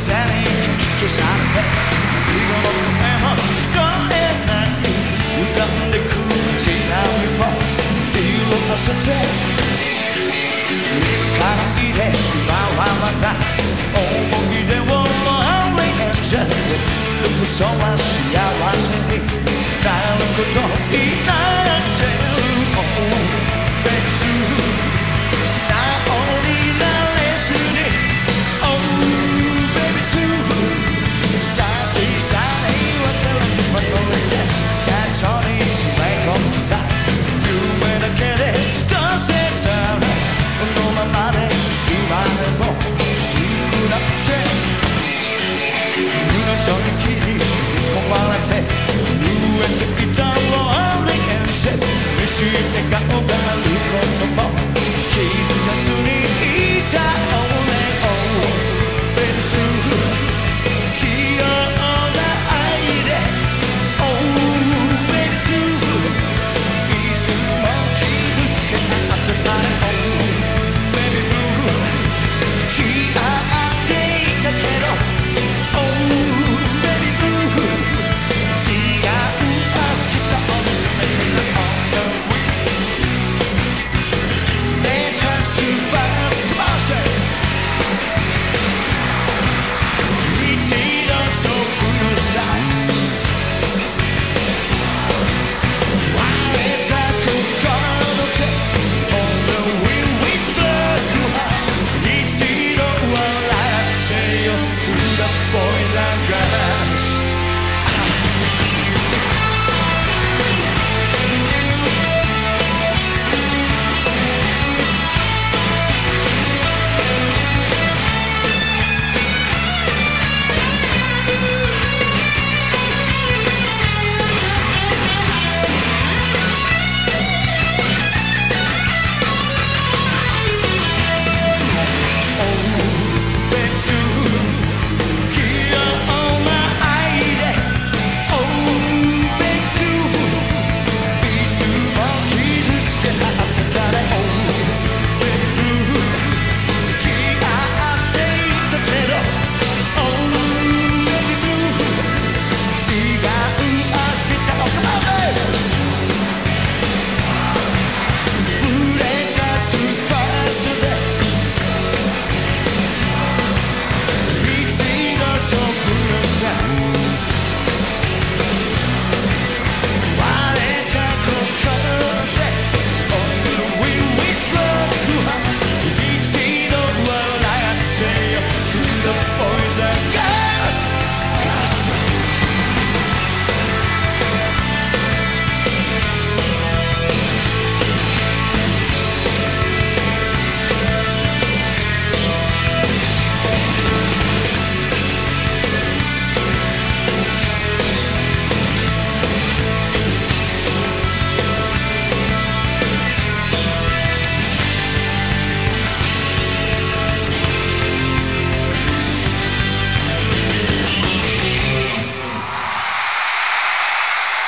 消されて最後の声もこえない歪んでく街並みも色あせて見抜かないで今はまた思い出を回りじゃ嘘は幸せになることになって I got